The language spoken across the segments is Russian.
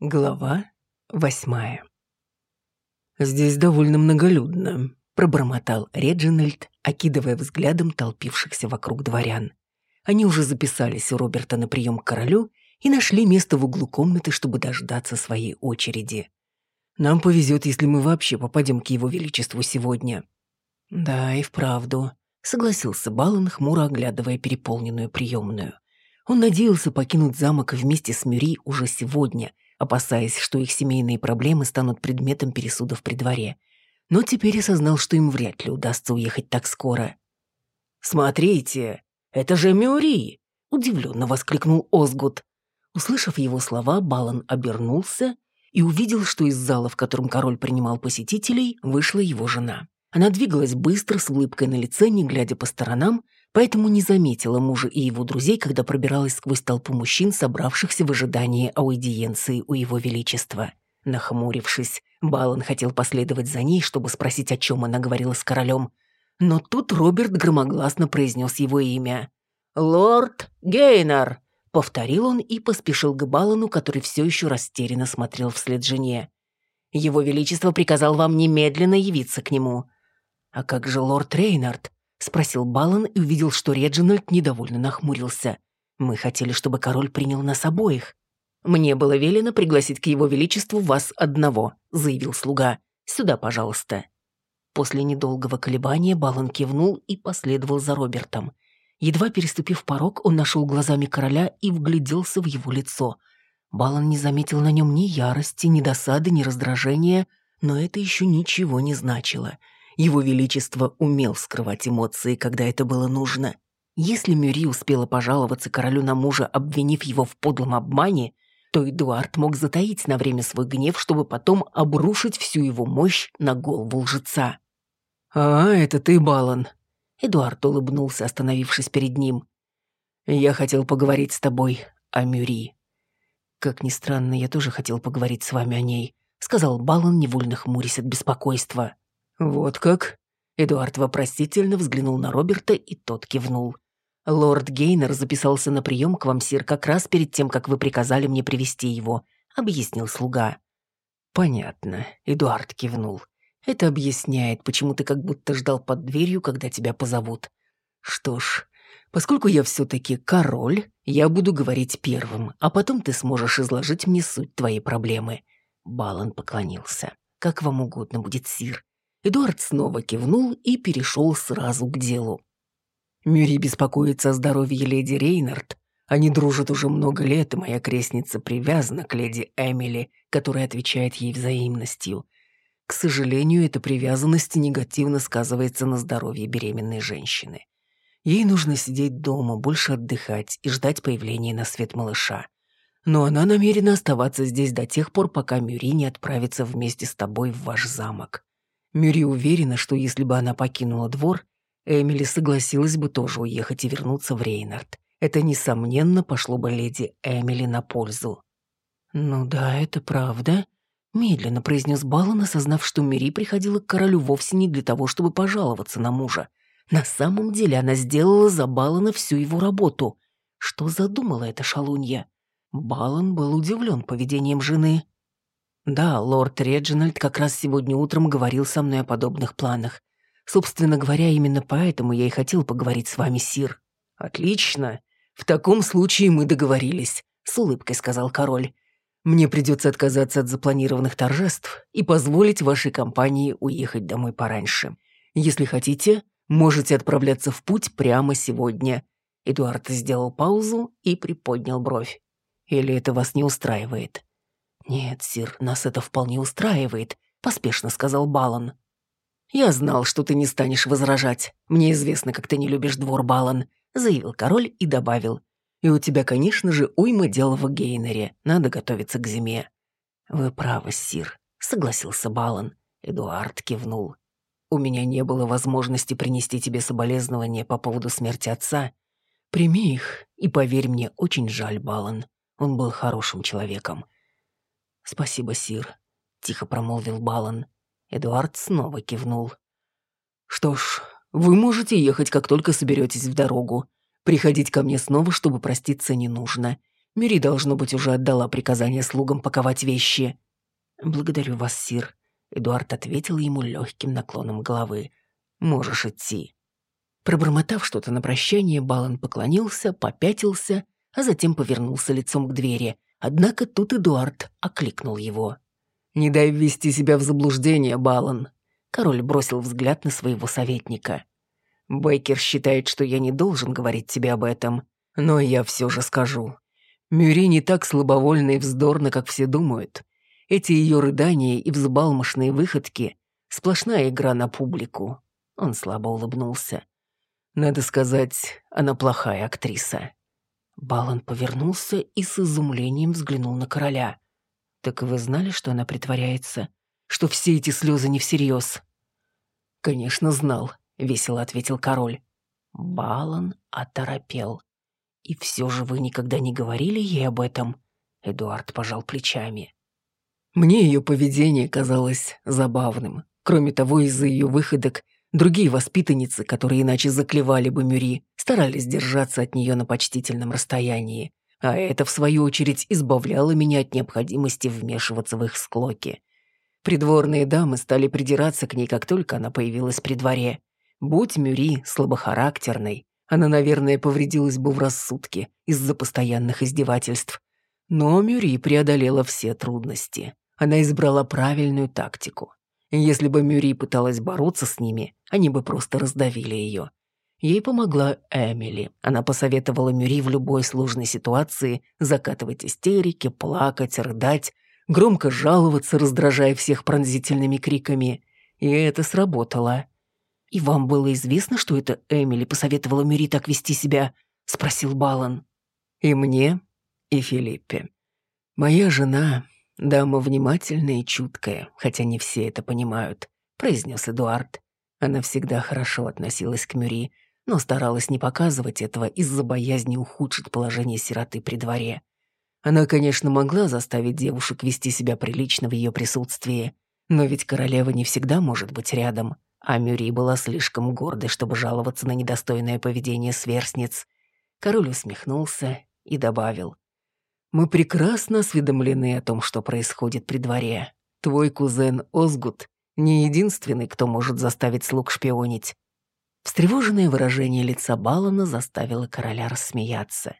Глава восьмая. «Здесь довольно многолюдно», — пробормотал Реджинальд, окидывая взглядом толпившихся вокруг дворян. Они уже записались у Роберта на прием к королю и нашли место в углу комнаты, чтобы дождаться своей очереди. «Нам повезет, если мы вообще попадем к его величеству сегодня». «Да, и вправду», — согласился Балан, хмуро оглядывая переполненную приемную. Он надеялся покинуть замок вместе с Мюри уже сегодня — опасаясь, что их семейные проблемы станут предметом пересудов при дворе. Но теперь осознал, что им вряд ли удастся уехать так скоро. «Смотрите, это же Мюри!» — удивленно воскликнул Озгут. Услышав его слова, Балан обернулся и увидел, что из зала, в котором король принимал посетителей, вышла его жена. Она двигалась быстро, с улыбкой на лице, не глядя по сторонам, поэтому не заметила мужа и его друзей, когда пробиралась сквозь толпу мужчин, собравшихся в ожидании аудиенции у его величества. Нахмурившись, Балан хотел последовать за ней, чтобы спросить, о чем она говорила с королем. Но тут Роберт громогласно произнес его имя. «Лорд Гейнер!» — повторил он и поспешил к Балану, который все еще растерянно смотрел вслед жене. «Его Величество приказал вам немедленно явиться к нему». «А как же лорд Рейнард?» — спросил Балан и увидел, что Реджинальд недовольно нахмурился. «Мы хотели, чтобы король принял нас обоих». «Мне было велено пригласить к его величеству вас одного», — заявил слуга. «Сюда, пожалуйста». После недолгого колебания Балан кивнул и последовал за Робертом. Едва переступив порог, он нашел глазами короля и вгляделся в его лицо. Балан не заметил на нем ни ярости, ни досады, ни раздражения, но это еще ничего не значило — его Величество умел скрывать эмоции, когда это было нужно. Если Мюри успела пожаловаться королю на мужа, обвинив его в подлом обмане, то Эдуард мог затаить на время свой гнев, чтобы потом обрушить всю его мощь на голову лжеца. «А, это ты, Балан!» Эдуард улыбнулся, остановившись перед ним. «Я хотел поговорить с тобой о Мюри». «Как ни странно, я тоже хотел поговорить с вами о ней», — сказал Балан, невольно хмурясь от беспокойства. «Вот как?» Эдуард вопросительно взглянул на Роберта, и тот кивнул. «Лорд Гейнер записался на прием к вам, сир, как раз перед тем, как вы приказали мне привести его», — объяснил слуга. «Понятно», — Эдуард кивнул. «Это объясняет, почему ты как будто ждал под дверью, когда тебя позовут. Что ж, поскольку я все-таки король, я буду говорить первым, а потом ты сможешь изложить мне суть твоей проблемы». Балан поклонился. «Как вам угодно будет, сир. Эдуард снова кивнул и перешел сразу к делу. Мюри беспокоится о здоровье леди Рейнард. Они дружат уже много лет, и моя крестница привязана к леди Эмили, которая отвечает ей взаимностью. К сожалению, эта привязанность негативно сказывается на здоровье беременной женщины. Ей нужно сидеть дома, больше отдыхать и ждать появления на свет малыша. Но она намерена оставаться здесь до тех пор, пока Мюри не отправится вместе с тобой в ваш замок. Мюри уверена, что если бы она покинула двор, Эмили согласилась бы тоже уехать и вернуться в Рейнард. Это, несомненно, пошло бы леди Эмили на пользу. «Ну да, это правда», — медленно произнес Балан, осознав, что Мюри приходила к королю вовсе не для того, чтобы пожаловаться на мужа. На самом деле она сделала за Балана всю его работу. Что задумала эта шалунья? Балан был удивлен поведением жены. Да, лорд Реджинальд как раз сегодня утром говорил со мной о подобных планах. Собственно говоря, именно поэтому я и хотел поговорить с вами, Сир. Отлично. В таком случае мы договорились, с улыбкой сказал король. Мне придется отказаться от запланированных торжеств и позволить вашей компании уехать домой пораньше. Если хотите, можете отправляться в путь прямо сегодня. Эдуард сделал паузу и приподнял бровь. Или это вас не устраивает? «Нет, сир, нас это вполне устраивает», — поспешно сказал Балан. «Я знал, что ты не станешь возражать. Мне известно, как ты не любишь двор, Балан», — заявил король и добавил. «И у тебя, конечно же, уйма дел в Гейнере. Надо готовиться к зиме». «Вы правы, сир», — согласился Балан. Эдуард кивнул. «У меня не было возможности принести тебе соболезнования по поводу смерти отца. Прими их, и поверь мне, очень жаль Балан. Он был хорошим человеком. «Спасибо, Сир», — тихо промолвил Балан. Эдуард снова кивнул. «Что ж, вы можете ехать, как только соберетесь в дорогу. Приходить ко мне снова, чтобы проститься, не нужно. Мири, должно быть, уже отдала приказание слугам паковать вещи. «Благодарю вас, сир», — Эдуард ответил ему легким наклоном головы. «Можешь идти». Пробормотав что-то на прощание, Балан поклонился, попятился, а затем повернулся лицом к двери. Однако тут Эдуард окликнул его. «Не дай ввести себя в заблуждение, Балан». Король бросил взгляд на своего советника. «Бейкер считает, что я не должен говорить тебе об этом, но я все же скажу. Мюри не так слабовольна и вздорна, как все думают. Эти ее рыдания и взбалмошные выходки — сплошная игра на публику». Он слабо улыбнулся. «Надо сказать, она плохая актриса». Балан повернулся и с изумлением взглянул на короля. «Так вы знали, что она притворяется? Что все эти слезы не всерьез?» «Конечно, знал», — весело ответил король. Балан оторопел. «И все же вы никогда не говорили ей об этом?» Эдуард пожал плечами. Мне ее поведение казалось забавным. Кроме того, из-за ее выходок другие воспитанницы, которые иначе заклевали бы Мюри, старались держаться от нее на почтительном расстоянии. А это, в свою очередь, избавляло меня от необходимости вмешиваться в их склоки. Придворные дамы стали придираться к ней, как только она появилась при дворе. Будь Мюри слабохарактерной, она, наверное, повредилась бы в рассудке из-за постоянных издевательств. Но Мюри преодолела все трудности. Она избрала правильную тактику. Если бы Мюри пыталась бороться с ними, они бы просто раздавили ее. Ей помогла Эмили. Она посоветовала Мюри в любой сложной ситуации закатывать истерики, плакать, рыдать, громко жаловаться, раздражая всех пронзительными криками. И это сработало. «И вам было известно, что это Эмили посоветовала Мюри так вести себя?» — спросил Балан. «И мне, и Филиппе. Моя жена — дама внимательная и чуткая, хотя не все это понимают», — произнес Эдуард. Она всегда хорошо относилась к Мюри, но старалась не показывать этого из-за боязни ухудшить положение сироты при дворе. Она, конечно, могла заставить девушек вести себя прилично в ее присутствии, но ведь королева не всегда может быть рядом, а Мюри была слишком гордой, чтобы жаловаться на недостойное поведение сверстниц. Король усмехнулся и добавил. «Мы прекрасно осведомлены о том, что происходит при дворе. Твой кузен Озгут не единственный, кто может заставить слуг шпионить. Встревоженное выражение лица Балана заставило короля рассмеяться.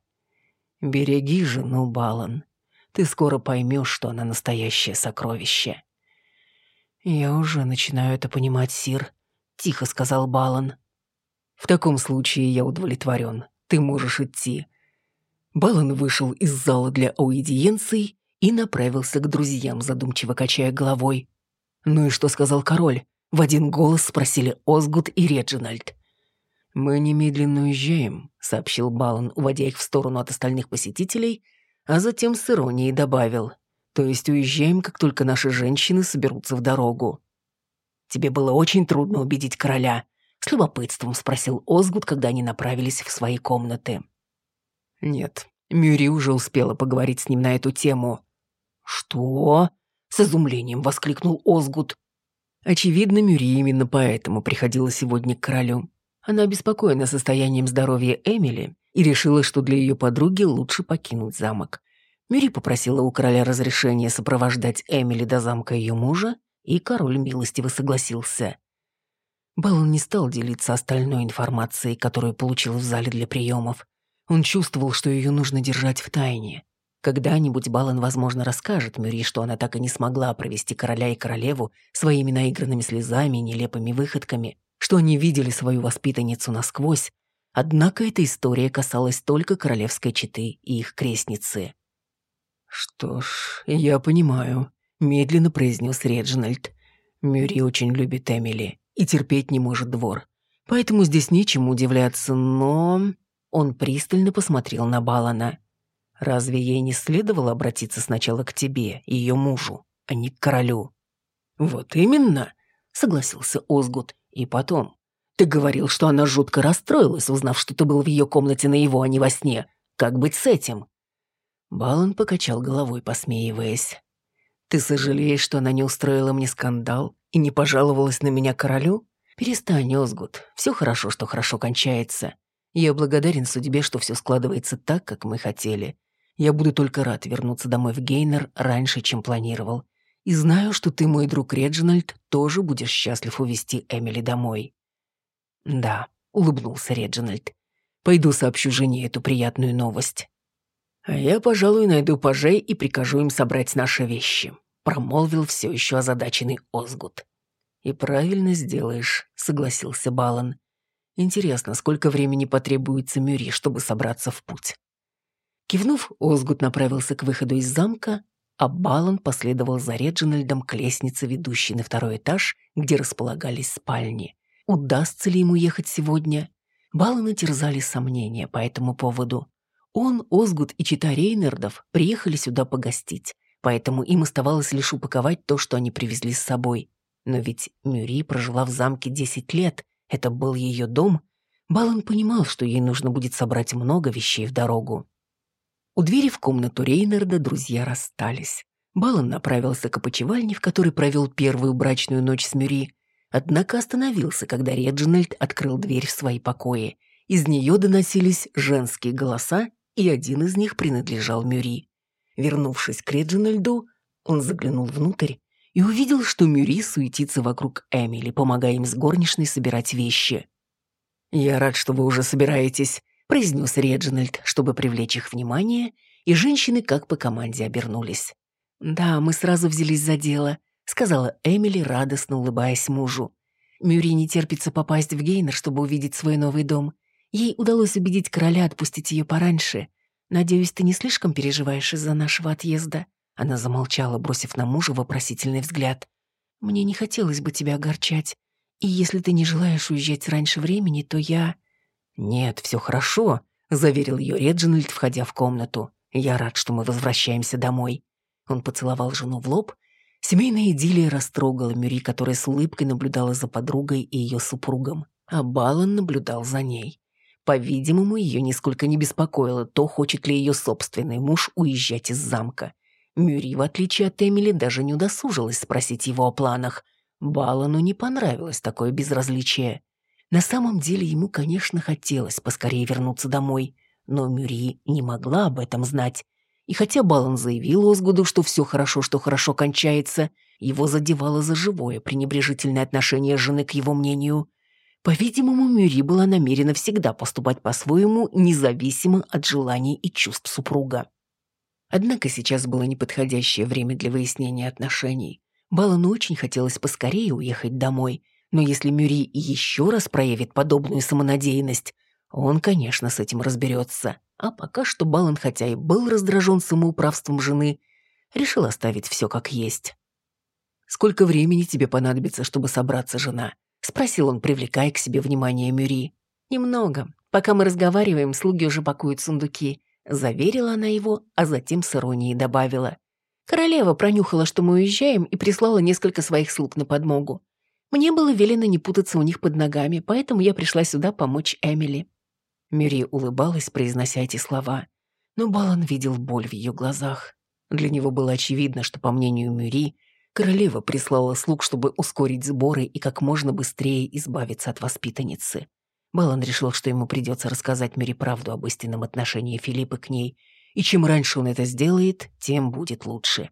«Береги жену, Балан. Ты скоро поймешь, что она настоящее сокровище». «Я уже начинаю это понимать, Сир», — тихо сказал Балан. «В таком случае я удовлетворен. Ты можешь идти». Балан вышел из зала для аудиенций и направился к друзьям, задумчиво качая головой. «Ну и что сказал король?» — в один голос спросили Озгуд и Реджинальд. «Мы немедленно уезжаем», — сообщил Балан, уводя их в сторону от остальных посетителей, а затем с иронией добавил. «То есть уезжаем, как только наши женщины соберутся в дорогу». «Тебе было очень трудно убедить короля», — с любопытством спросил Озгуд, когда они направились в свои комнаты. «Нет, Мюри уже успела поговорить с ним на эту тему». «Что?» — с изумлением воскликнул Озгуд. Очевидно, Мюри именно поэтому приходила сегодня к королю. Она обеспокоена состоянием здоровья Эмили и решила, что для ее подруги лучше покинуть замок. Мюри попросила у короля разрешения сопровождать Эмили до замка ее мужа, и король милостиво согласился. Баллон не стал делиться остальной информацией, которую получил в зале для приемов. Он чувствовал, что ее нужно держать в тайне. Когда-нибудь Балан, возможно, расскажет Мюри, что она так и не смогла провести короля и королеву своими наигранными слезами и нелепыми выходками, что они видели свою воспитанницу насквозь, однако эта история касалась только королевской четы и их крестницы. «Что ж, я понимаю», — медленно произнес Реджинальд. «Мюри очень любит Эмили и терпеть не может двор, поэтому здесь нечему удивляться, но...» Он пристально посмотрел на Балана. «Разве ей не следовало обратиться сначала к тебе, ее мужу, а не к королю?» «Вот именно», — согласился Озгут. И потом, ты говорил, что она жутко расстроилась, узнав, что ты был в ее комнате на его, а не во сне. Как быть с этим?» Балан покачал головой, посмеиваясь. «Ты сожалеешь, что она не устроила мне скандал и не пожаловалась на меня королю? Перестань, Озгут. Все хорошо, что хорошо кончается. Я благодарен судьбе, что все складывается так, как мы хотели. Я буду только рад вернуться домой в Гейнер раньше, чем планировал. И знаю, что ты, мой друг Реджинальд, тоже будешь счастлив увезти Эмили домой». «Да», — улыбнулся Реджинальд. «Пойду сообщу жене эту приятную новость». «А я, пожалуй, найду пажей и прикажу им собрать наши вещи», — промолвил все еще озадаченный Озгут. «И правильно сделаешь», — согласился Балан. «Интересно, сколько времени потребуется Мюри, чтобы собраться в путь?» Кивнув, Озгут направился к выходу из замка, а Балан последовал за Реджинальдом к лестнице, ведущей на второй этаж, где располагались спальни. Удастся ли ему ехать сегодня? Балана терзали сомнения по этому поводу. Он, Озгут и чита Рейнердов приехали сюда погостить, поэтому им оставалось лишь упаковать то, что они привезли с собой. Но ведь Мюри прожила в замке 10 лет, это был ее дом. Балан понимал, что ей нужно будет собрать много вещей в дорогу. У двери в комнату Рейнарда друзья расстались. Балан направился к опочивальне, в которой провел первую брачную ночь с Мюри, однако остановился, когда Реджинальд открыл дверь в свои покои. Из нее доносились женские голоса, и один из них принадлежал Мюри. Вернувшись к Реджинальду, он заглянул внутрь и увидел, что Мюри суетится вокруг Эмили, помогая им с горничной собирать вещи. «Я рад, что вы уже собираетесь», произнес Реджинальд, чтобы привлечь их внимание, и женщины как по команде обернулись. «Да, мы сразу взялись за дело», — сказала Эмили, радостно улыбаясь мужу. Мюри не терпится попасть в Гейнер, чтобы увидеть свой новый дом. Ей удалось убедить короля отпустить ее пораньше. Надеюсь, ты не слишком переживаешь из-за нашего отъезда?» Она замолчала, бросив на мужа вопросительный взгляд. «Мне не хотелось бы тебя огорчать. И если ты не желаешь уезжать раньше времени, то я...» «Нет, все хорошо», — заверил ее Реджинальд, входя в комнату. «Я рад, что мы возвращаемся домой». Он поцеловал жену в лоб. Семейная идиллия растрогала Мюри, которая с улыбкой наблюдала за подругой и ее супругом, а Балан наблюдал за ней. По-видимому, ее нисколько не беспокоило то, хочет ли ее собственный муж уезжать из замка. Мюри, в отличие от Эмили, даже не удосужилась спросить его о планах. Балану не понравилось такое безразличие. На самом деле ему, конечно, хотелось поскорее вернуться домой, но Мюри не могла об этом знать. И хотя Балан заявил Озгуду, что все хорошо, что хорошо кончается, его задевало за живое пренебрежительное отношение жены к его мнению. По-видимому, Мюри была намерена всегда поступать по-своему, независимо от желаний и чувств супруга. Однако сейчас было неподходящее время для выяснения отношений. Балану очень хотелось поскорее уехать домой – но если Мюри еще раз проявит подобную самонадеянность, он, конечно, с этим разберется. А пока что Балан, хотя и был раздражен самоуправством жены, решил оставить все как есть. «Сколько времени тебе понадобится, чтобы собраться, жена?» — спросил он, привлекая к себе внимание Мюри. «Немного. Пока мы разговариваем, слуги уже пакуют сундуки», — заверила она его, а затем с иронией добавила. «Королева пронюхала, что мы уезжаем, и прислала несколько своих слуг на подмогу. Мне было велено не путаться у них под ногами, поэтому я пришла сюда помочь Эмили». Мюри улыбалась, произнося эти слова, но Балан видел боль в ее глазах. Для него было очевидно, что, по мнению Мюри, королева прислала слуг, чтобы ускорить сборы и как можно быстрее избавиться от воспитанницы. Балан решил, что ему придется рассказать Мюри правду об истинном отношении Филиппа к ней, и чем раньше он это сделает, тем будет лучше.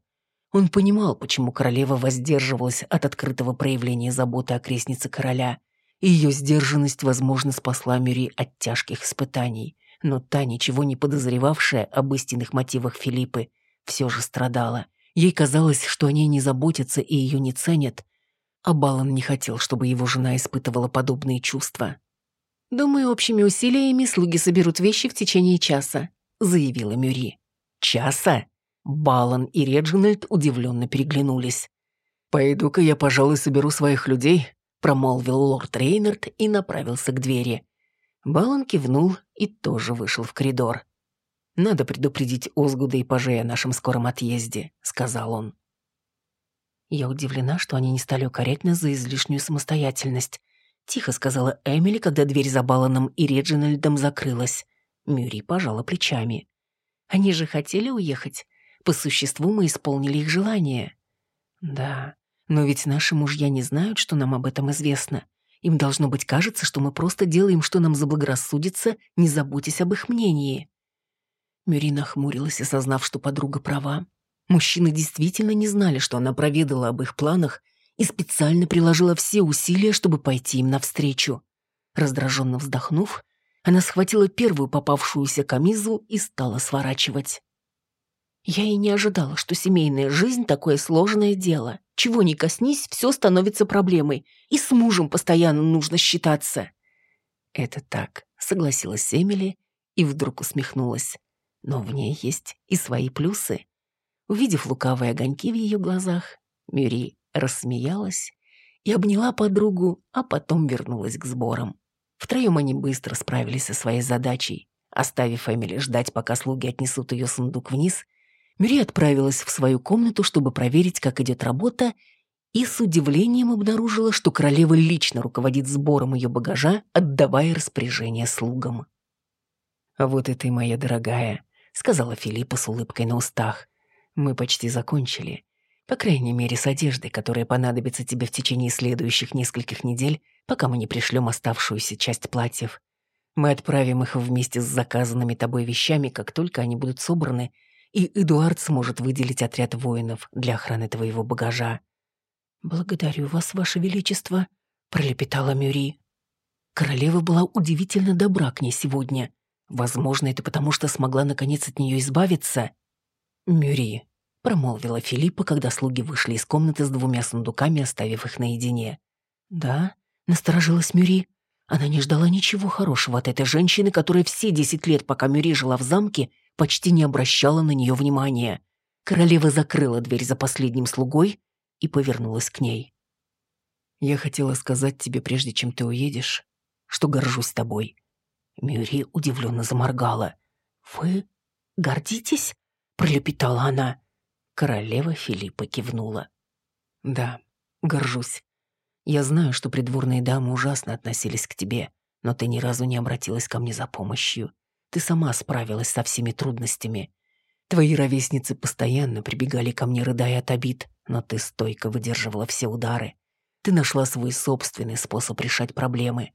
Он понимал, почему королева воздерживалась от открытого проявления заботы о крестнице короля, ее сдержанность, возможно, спасла Мюри от тяжких испытаний. Но та, ничего не подозревавшая об истинных мотивах Филиппы, все же страдала. Ей казалось, что о ней не заботятся и ее не ценят, а Балан не хотел, чтобы его жена испытывала подобные чувства. «Думаю, общими усилиями слуги соберут вещи в течение часа», — заявила Мюри. «Часа?» Балан и Реджинальд удивленно переглянулись. «Пойду-ка я, пожалуй, соберу своих людей», — промолвил лорд Рейнард и направился к двери. Балан кивнул и тоже вышел в коридор. «Надо предупредить Озгуда и пажей о нашем скором отъезде», — сказал он. Я удивлена, что они не стали укорять нас за излишнюю самостоятельность. Тихо сказала Эмили, когда дверь за Баланом и Реджинальдом закрылась. Мюри пожала плечами. Они же хотели уехать. По существу мы исполнили их желание. Да, но ведь наши мужья не знают, что нам об этом известно. Им должно быть кажется, что мы просто делаем, что нам заблагорассудится, не заботясь об их мнении. Мюри нахмурилась, осознав, что подруга права. Мужчины действительно не знали, что она проведала об их планах и специально приложила все усилия, чтобы пойти им навстречу. Раздраженно вздохнув, она схватила первую попавшуюся камизу и стала сворачивать. Я и не ожидала, что семейная жизнь — такое сложное дело. Чего ни коснись, все становится проблемой. И с мужем постоянно нужно считаться. Это так, согласилась Эмили и вдруг усмехнулась. Но в ней есть и свои плюсы. Увидев лукавые огоньки в ее глазах, Мюри рассмеялась и обняла подругу, а потом вернулась к сборам. Втроем они быстро справились со своей задачей. Оставив Эмили ждать, пока слуги отнесут ее сундук вниз, Мюри отправилась в свою комнату, чтобы проверить, как идет работа, и с удивлением обнаружила, что королева лично руководит сбором ее багажа, отдавая распоряжение слугам. «Вот и ты, моя дорогая», — сказала Филиппа с улыбкой на устах. «Мы почти закончили. По крайней мере, с одеждой, которая понадобится тебе в течение следующих нескольких недель, пока мы не пришлем оставшуюся часть платьев. Мы отправим их вместе с заказанными тобой вещами, как только они будут собраны — и Эдуард сможет выделить отряд воинов для охраны твоего багажа». «Благодарю вас, ваше величество», — пролепетала Мюри. Королева была удивительно добра к ней сегодня. Возможно, это потому, что смогла наконец от нее избавиться. «Мюри», — промолвила Филиппа, когда слуги вышли из комнаты с двумя сундуками, оставив их наедине. «Да», — насторожилась Мюри. Она не ждала ничего хорошего от этой женщины, которая все десять лет, пока Мюри жила в замке, почти не обращала на нее внимания. Королева закрыла дверь за последним слугой и повернулась к ней. «Я хотела сказать тебе, прежде чем ты уедешь, что горжусь тобой». Мюри удивленно заморгала. «Вы гордитесь?» — пролепетала она. Королева Филиппа кивнула. «Да, горжусь. Я знаю, что придворные дамы ужасно относились к тебе, но ты ни разу не обратилась ко мне за помощью. Ты сама справилась со всеми трудностями. Твои ровесницы постоянно прибегали ко мне, рыдая от обид, но ты стойко выдерживала все удары. Ты нашла свой собственный способ решать проблемы.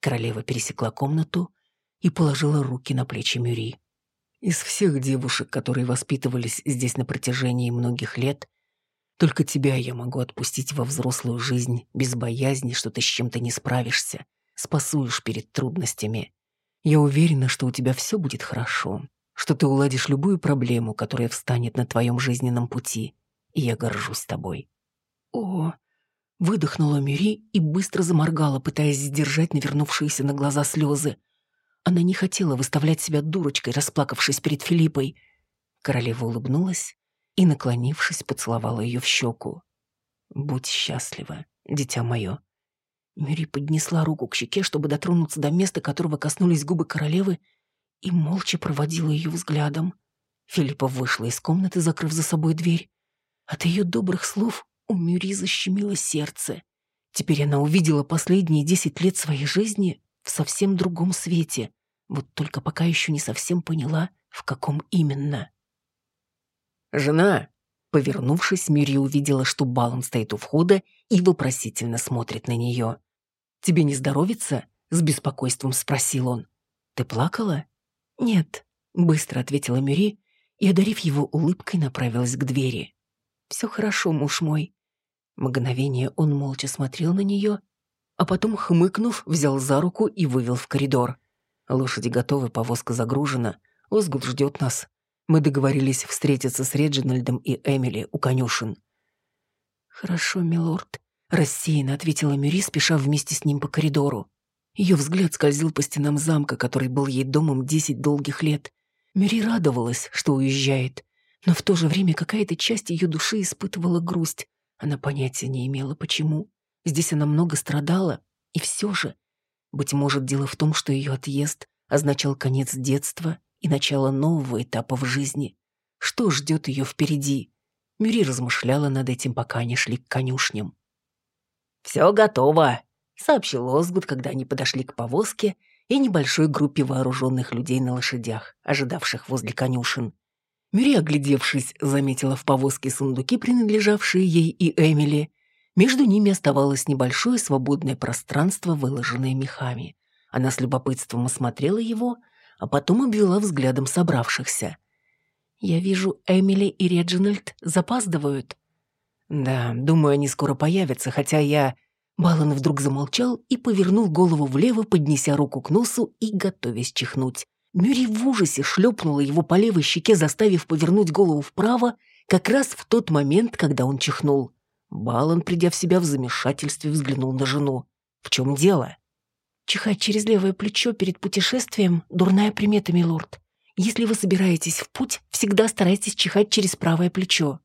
Королева пересекла комнату и положила руки на плечи Мюри. Из всех девушек, которые воспитывались здесь на протяжении многих лет, только тебя я могу отпустить во взрослую жизнь без боязни, что ты с чем-то не справишься, спасуешь перед трудностями. Я уверена, что у тебя все будет хорошо, что ты уладишь любую проблему, которая встанет на твоем жизненном пути, и я горжусь тобой». «О!» — выдохнула Мюри и быстро заморгала, пытаясь сдержать навернувшиеся на глаза слезы. Она не хотела выставлять себя дурочкой, расплакавшись перед Филиппой. Королева улыбнулась и, наклонившись, поцеловала ее в щеку. «Будь счастлива, дитя мое», Мюри поднесла руку к щеке, чтобы дотронуться до места, которого коснулись губы королевы, и молча проводила ее взглядом. Филиппа вышла из комнаты, закрыв за собой дверь. От ее добрых слов у Мюри защемило сердце. Теперь она увидела последние десять лет своей жизни в совсем другом свете, вот только пока еще не совсем поняла, в каком именно. «Жена!» Повернувшись, Мюри увидела, что Балан стоит у входа и вопросительно смотрит на нее. «Тебе не здоровится?» — с беспокойством спросил он. «Ты плакала?» «Нет», — быстро ответила Мюри и, одарив его улыбкой, направилась к двери. «Все хорошо, муж мой». Мгновение он молча смотрел на нее, а потом, хмыкнув, взял за руку и вывел в коридор. «Лошади готовы, повозка загружена. Озгут ждет нас. Мы договорились встретиться с Реджинальдом и Эмили у конюшен». «Хорошо, милорд», — рассеянно ответила Мюри, спеша вместе с ним по коридору. Ее взгляд скользил по стенам замка, который был ей домом десять долгих лет. Мюри радовалась, что уезжает, но в то же время какая-то часть ее души испытывала грусть. Она понятия не имела, почему. Здесь она много страдала, и все же. Быть может, дело в том, что ее отъезд означал конец детства и начало нового этапа в жизни. Что ждет ее впереди? Мюри размышляла над этим, пока они шли к конюшням. «Все готово», — сообщил Озгуд, когда они подошли к повозке и небольшой группе вооруженных людей на лошадях, ожидавших возле конюшен. Мюри, оглядевшись, заметила в повозке сундуки, принадлежавшие ей и Эмили. Между ними оставалось небольшое свободное пространство, выложенное мехами. Она с любопытством осмотрела его, а потом обвела взглядом собравшихся. «Я вижу, Эмили и Реджинальд запаздывают». «Да, думаю, они скоро появятся, хотя я...» Балан вдруг замолчал и повернул голову влево, поднеся руку к носу и готовясь чихнуть. Мюри в ужасе шлепнула его по левой щеке, заставив повернуть голову вправо, как раз в тот момент, когда он чихнул. Балан, придя в себя в замешательстве, взглянул на жену. «В чем дело?» «Чихать через левое плечо перед путешествием — дурная примета, милорд. Если вы собираетесь в путь, всегда старайтесь чихать через правое плечо».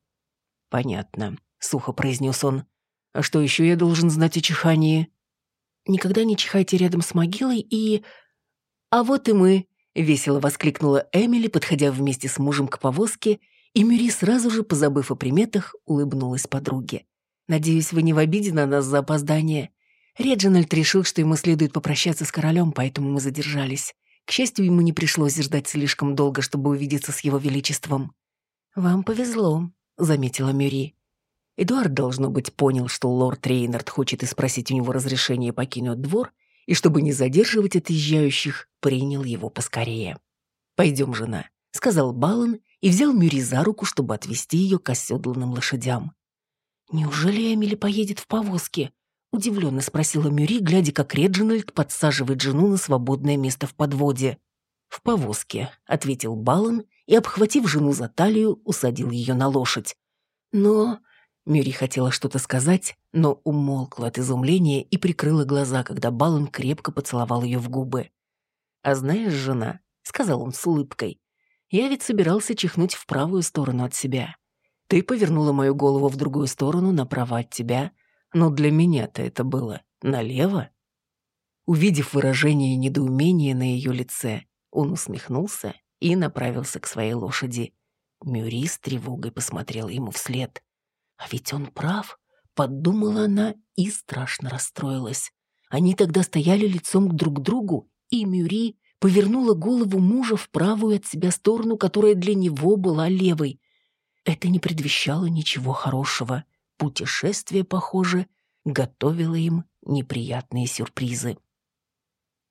«Понятно», — сухо произнес он. А что еще я должен знать о чихании? Никогда не чихайте рядом с могилой и... А вот и мы, весело воскликнула Эмили, подходя вместе с мужем к повозке, и Мюри сразу же, позабыв о приметах, улыбнулась подруге. «Надеюсь, вы не в обиде на нас за опоздание. Реджинальд решил, что ему следует попрощаться с королем, поэтому мы задержались. К счастью, ему не пришлось ждать слишком долго, чтобы увидеться с его величеством». «Вам повезло», — заметила Мюри. Эдуард, должно быть, понял, что лорд Рейнард хочет и спросить у него разрешение покинуть двор, и чтобы не задерживать отъезжающих, принял его поскорее. «Пойдем, жена», — сказал Балан и взял Мюри за руку, чтобы отвезти ее к оседланным лошадям. «Неужели Эмили поедет в повозке?» — удивленно спросила Мюри, глядя, как Реджинальд подсаживает жену на свободное место в подводе. «В повозке», — ответил Балан и, обхватив жену за талию, усадил ее на лошадь. «Но...» Мюри хотела что-то сказать, но умолкла от изумления и прикрыла глаза, когда Балан крепко поцеловал ее в губы. «А знаешь, жена», — сказал он с улыбкой, — «я ведь собирался чихнуть в правую сторону от себя. Ты повернула мою голову в другую сторону, направо от тебя, но для меня-то это было налево». Увидев выражение недоумения на ее лице, он усмехнулся и направился к своей лошади. Мюри с тревогой посмотрела ему вслед. А ведь он прав, подумала она и страшно расстроилась. Они тогда стояли лицом друг к другу, и Мюри повернула голову мужа в правую от себя сторону, которая для него была левой. Это не предвещало ничего хорошего. Путешествие, похоже, готовило им неприятные сюрпризы.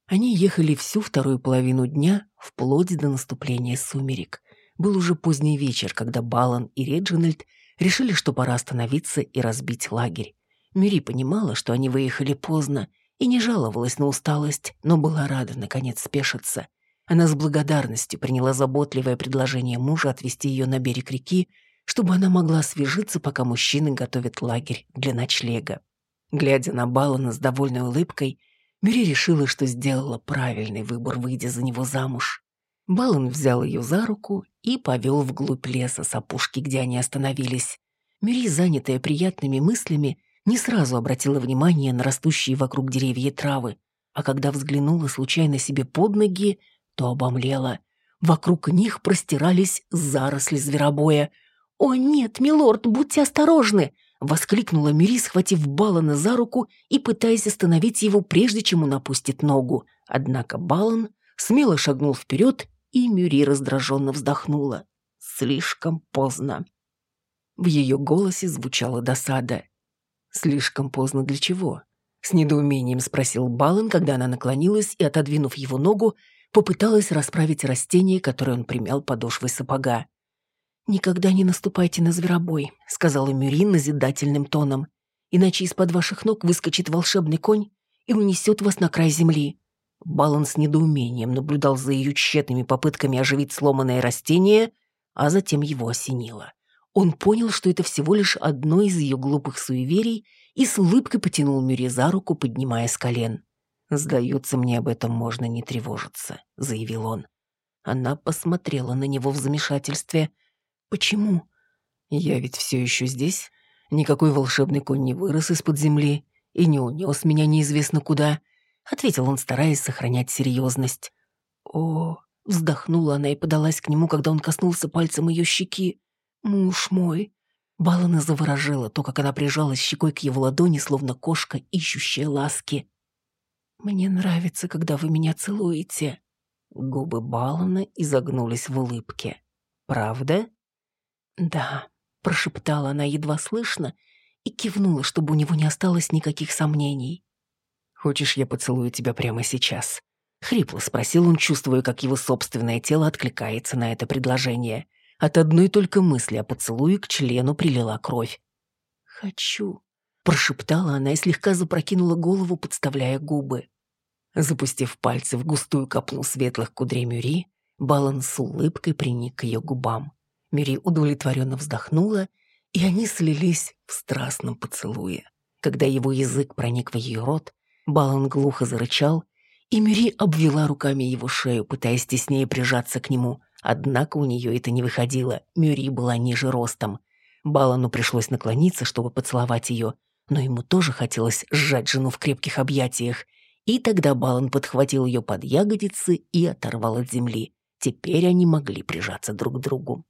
Они ехали всю вторую половину дня, вплоть до наступления сумерек. Был уже поздний вечер, когда Балан и Реджинальд решили, что пора остановиться и разбить лагерь. Мюри понимала, что они выехали поздно, и не жаловалась на усталость, но была рада, наконец, спешиться. Она с благодарностью приняла заботливое предложение мужа отвезти ее на берег реки, чтобы она могла освежиться, пока мужчины готовят лагерь для ночлега. Глядя на Балана с довольной улыбкой, Мюри решила, что сделала правильный выбор, выйдя за него замуж. Балан взял ее за руку и повел вглубь леса с опушки, где они остановились. Мюри, занятая приятными мыслями, не сразу обратила внимание на растущие вокруг деревья травы, а когда взглянула случайно себе под ноги, то обомлела. Вокруг них простирались заросли зверобоя. «О нет, милорд, будьте осторожны!» — воскликнула Мюри, схватив Балана за руку и пытаясь остановить его, прежде чем он опустит ногу. Однако Балан смело шагнул вперед и Мюри раздраженно вздохнула. Слишком поздно. В ее голосе звучала досада. «Слишком поздно для чего?» С недоумением спросил Балан, когда она наклонилась и, отодвинув его ногу, попыталась расправить растение, которое он примял подошвой сапога. «Никогда не наступайте на зверобой», — сказала Мюри назидательным тоном, «иначе из-под ваших ног выскочит волшебный конь и унесет вас на край земли. Балан с недоумением наблюдал за ее тщетными попытками оживить сломанное растение, а затем его осенило. Он понял, что это всего лишь одно из ее глупых суеверий, и с улыбкой потянул Мюри за руку, поднимая с колен. «Сдается мне, об этом можно не тревожиться», — заявил он. Она посмотрела на него в замешательстве. «Почему?» «Я ведь все еще здесь. Никакой волшебный конь не вырос из-под земли и не унес меня неизвестно куда». — ответил он, стараясь сохранять серьезность. «О!» — вздохнула она и подалась к нему, когда он коснулся пальцем ее щеки. «Муж мой!» Балана заворожила то, как она прижалась щекой к его ладони, словно кошка, ищущая ласки. «Мне нравится, когда вы меня целуете». Губы Балана изогнулись в улыбке. «Правда?» «Да», — прошептала она едва слышно и кивнула, чтобы у него не осталось никаких сомнений. Хочешь, я поцелую тебя прямо сейчас?» Хрипло спросил он, чувствуя, как его собственное тело откликается на это предложение. От одной только мысли о поцелуе к члену прилила кровь. «Хочу», — прошептала она и слегка запрокинула голову, подставляя губы. Запустив пальцы в густую копну светлых кудрей Мюри, Балан с улыбкой приник к ее губам. Мюри удовлетворенно вздохнула, и они слились в страстном поцелуе. Когда его язык проник в ее рот, Балан глухо зарычал, и Мюри обвела руками его шею, пытаясь теснее прижаться к нему. Однако у нее это не выходило, Мюри была ниже ростом. Балану пришлось наклониться, чтобы поцеловать ее, но ему тоже хотелось сжать жену в крепких объятиях, и тогда Балан подхватил ее под ягодицы и оторвал от земли. Теперь они могли прижаться друг к другу.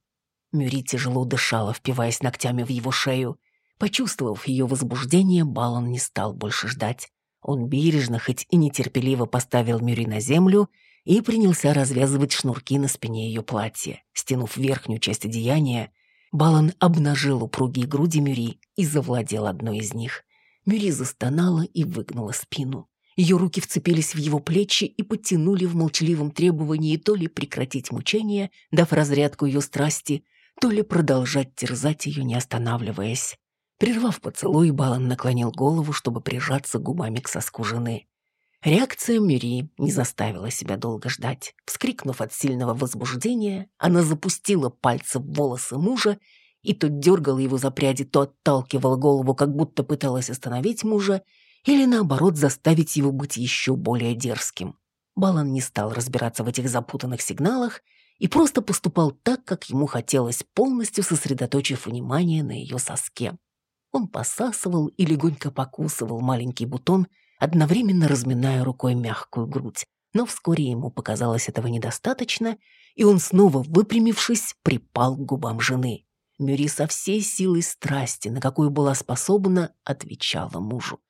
Мюри тяжело дышала, впиваясь ногтями в его шею. Почувствовав ее возбуждение, Балан не стал больше ждать. Он бережно, хоть и нетерпеливо поставил Мюри на землю и принялся развязывать шнурки на спине ее платья. Стянув верхнюю часть одеяния, Балан обнажил упругие груди Мюри и завладел одной из них. Мюри застонала и выгнула спину. Ее руки вцепились в его плечи и подтянули в молчаливом требовании то ли прекратить мучение, дав разрядку ее страсти, то ли продолжать терзать ее, не останавливаясь. Прервав поцелуй, Балан наклонил голову, чтобы прижаться губами к соску жены. Реакция Мюри не заставила себя долго ждать. Вскрикнув от сильного возбуждения, она запустила пальцы в волосы мужа, и то дергала его за пряди, то отталкивала голову, как будто пыталась остановить мужа, или наоборот заставить его быть еще более дерзким. Балан не стал разбираться в этих запутанных сигналах и просто поступал так, как ему хотелось, полностью сосредоточив внимание на ее соске. Он посасывал и легонько покусывал маленький бутон, одновременно разминая рукой мягкую грудь. Но вскоре ему показалось этого недостаточно, и он снова, выпрямившись, припал к губам жены. Мюри со всей силой страсти, на какую была способна, отвечала мужу.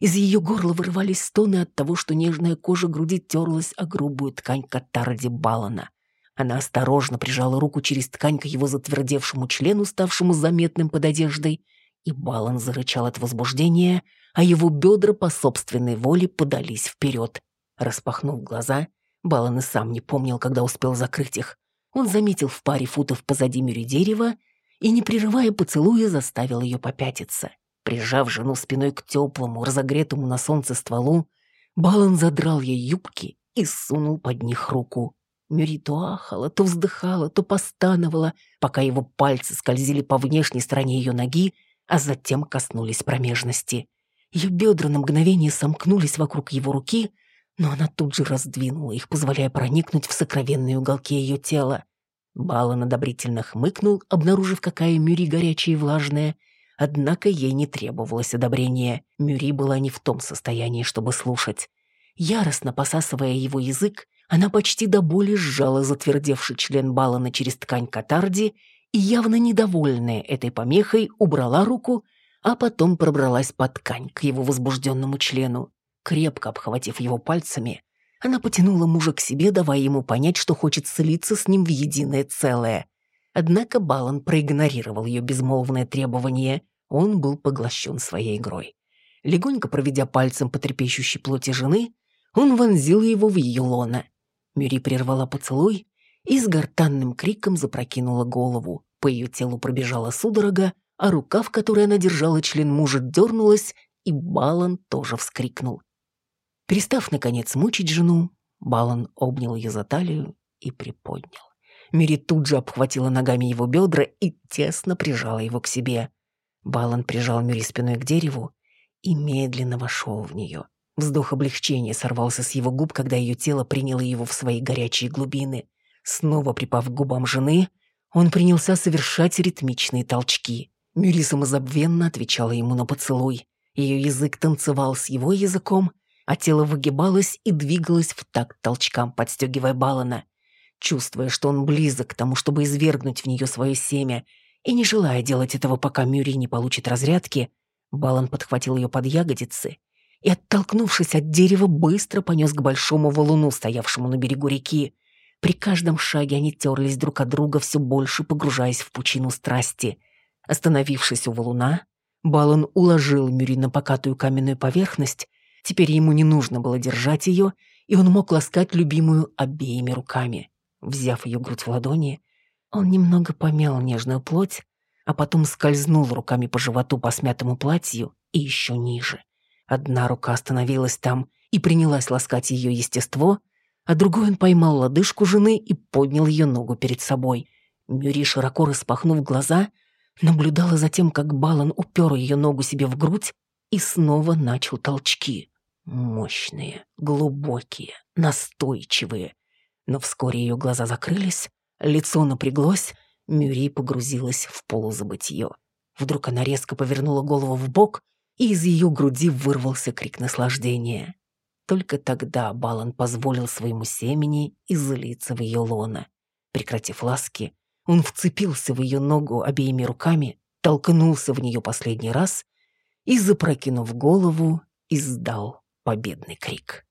Из ее горла вырывались стоны от того, что нежная кожа груди терлась о грубую ткань катарди Балана. Она осторожно прижала руку через ткань к его затвердевшему члену, ставшему заметным под одеждой, и Балан зарычал от возбуждения, а его бедра по собственной воле подались вперед. Распахнув глаза, Балан и сам не помнил, когда успел закрыть их. Он заметил в паре футов позади Мюри дерева и, не прерывая поцелуя, заставил ее попятиться. Прижав жену спиной к теплому, разогретому на солнце стволу, Балан задрал ей юбки и сунул под них руку. Мюри то ахала, то вздыхала, то постановала, пока его пальцы скользили по внешней стороне ее ноги, а затем коснулись промежности. Ее бедра на мгновение сомкнулись вокруг его руки, но она тут же раздвинула их, позволяя проникнуть в сокровенные уголки ее тела. Балан одобрительно хмыкнул, обнаружив, какая Мюри горячая и влажная, Однако ей не требовалось одобрения. Мюри была не в том состоянии, чтобы слушать. Яростно посасывая его язык, она почти до боли сжала затвердевший член Балана через ткань катарди и, явно недовольная этой помехой, убрала руку, а потом пробралась под ткань к его возбужденному члену. Крепко обхватив его пальцами, она потянула мужа к себе, давая ему понять, что хочет слиться с ним в единое целое. Однако Балан проигнорировал ее безмолвное требование. Он был поглощен своей игрой. Легонько проведя пальцем по трепещущей плоти жены, он вонзил его в ее лоно. Мюри прервала поцелуй и с гортанным криком запрокинула голову. По ее телу пробежала судорога, а рука, в которой она держала член мужа, дернулась, и Балан тоже вскрикнул. Перестав, наконец, мучить жену, Балан обнял ее за талию и приподнял. Мири тут же обхватила ногами его бедра и тесно прижала его к себе. Балан прижал Мири спиной к дереву и медленно вошел в нее. Вздох облегчения сорвался с его губ, когда ее тело приняло его в свои горячие глубины. Снова припав к губам жены, он принялся совершать ритмичные толчки. Мюри самозабвенно отвечала ему на поцелуй. Ее язык танцевал с его языком, а тело выгибалось и двигалось в такт толчкам, подстегивая Балана чувствуя, что он близок к тому, чтобы извергнуть в нее свое семя, и не желая делать этого, пока Мюри не получит разрядки, Балан подхватил ее под ягодицы и, оттолкнувшись от дерева, быстро понес к большому валуну, стоявшему на берегу реки. При каждом шаге они терлись друг от друга, все больше погружаясь в пучину страсти. Остановившись у валуна, Балан уложил Мюри на покатую каменную поверхность, теперь ему не нужно было держать ее, и он мог ласкать любимую обеими руками. Взяв ее грудь в ладони, он немного помял нежную плоть, а потом скользнул руками по животу по смятому платью и еще ниже. Одна рука остановилась там и принялась ласкать ее естество, а другой он поймал лодыжку жены и поднял ее ногу перед собой. Мюри, широко распахнув глаза, наблюдала за тем, как Балан упер ее ногу себе в грудь и снова начал толчки. Мощные, глубокие, настойчивые. Но вскоре ее глаза закрылись, лицо напряглось, Мюри погрузилась в полузабытье. Вдруг она резко повернула голову в бок, и из ее груди вырвался крик наслаждения. Только тогда Балан позволил своему семени излиться в ее лона. Прекратив ласки, он вцепился в ее ногу обеими руками, толкнулся в нее последний раз и, запрокинув голову, издал победный крик.